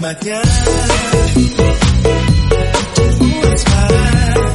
My Ooh, it's.